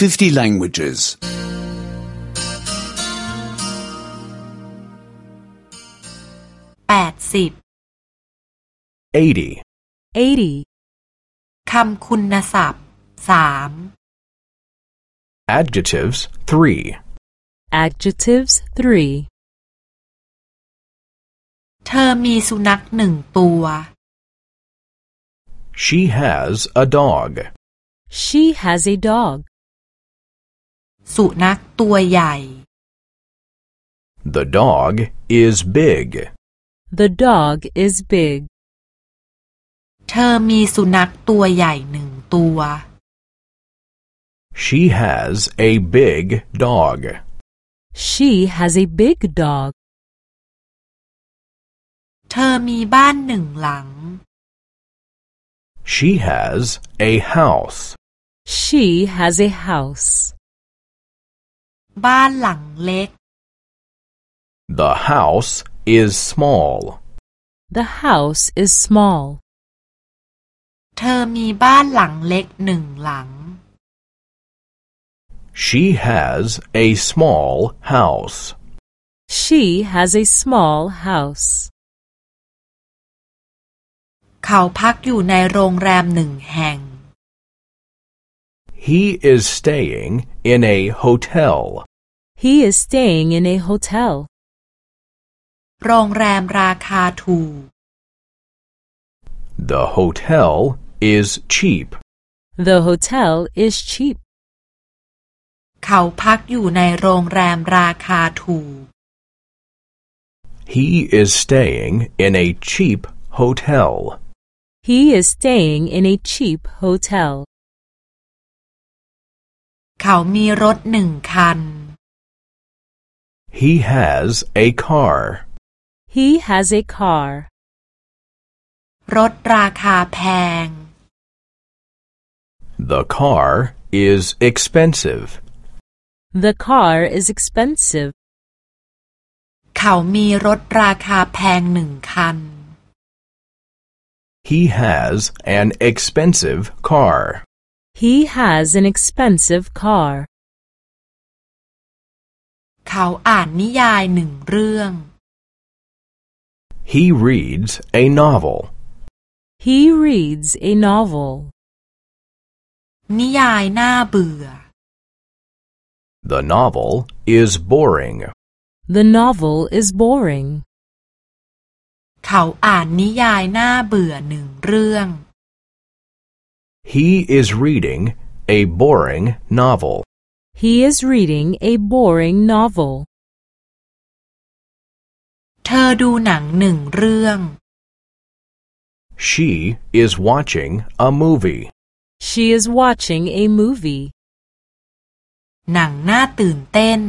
50 languages. แปดสิบ 80. 80. คำคุณศัพท์สาม Adjectives 3. Adjectives 3. เธอมีสุนัขหนึ่งตัว She has a dog. She has a dog. สุนัขตัวใหญ่ The dog is big. The dog is big. เธอมีสุนัขตัวใหญ่หนึ่งตัว She has a big dog. She has a big dog. เธอมีบ้านหนึ่งหลัง She has a house. She has a house. บ้านหลังเล็ก The house is small. The house is small. เธอมีบ้านหลังเล็กหนึ่งหลัง She has a small house. She has a small house. เขาพักอยู่ในโรงแรมหนึ่งแห่ง He is staying in a hotel. He is staying in a hotel. โรงแรมราคาถูก The hotel is cheap. The hotel is cheap. เขาพักอยู่ในโรงแรมราคาถูก He is staying in a cheap hotel. He is staying in a cheap hotel. เขามีรถหนึ่งคัน He has a car. He has a car. รถราคาแพง The car is expensive. The car is expensive. เขามีรถราคาแพงหนึ่งคัน He has an expensive car. He has an expensive car. เขาอ่านนิยายหนึ่งเรื่อง He reads a novel. He reads a novel. นิยายน่าเบื่อ The novel is boring. The novel is boring. เขาอ่านนิยายน่าเบื่อหนึ่งเรื่อง He is reading a boring novel. He is reading a boring novel. เธอดูหนังหนึ่งเรื่อง She is watching a movie. She is watching a movie. หนังน่าตื่นเต้น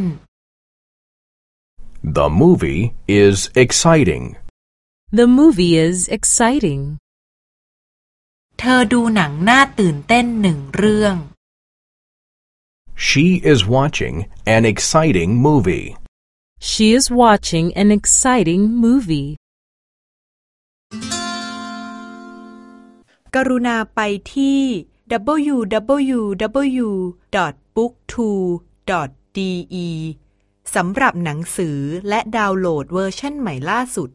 The movie is exciting. The movie is exciting. เธอดูหนังน่าตื่นเต้นหนึ่งเรื่อง She is watching an exciting movie. She is watching an exciting movie. กรุณาไปที่ www.booktwo.de สำหรับหนังสือและดาวน์โหลดเวอร์ชันใหม่ล่าสุด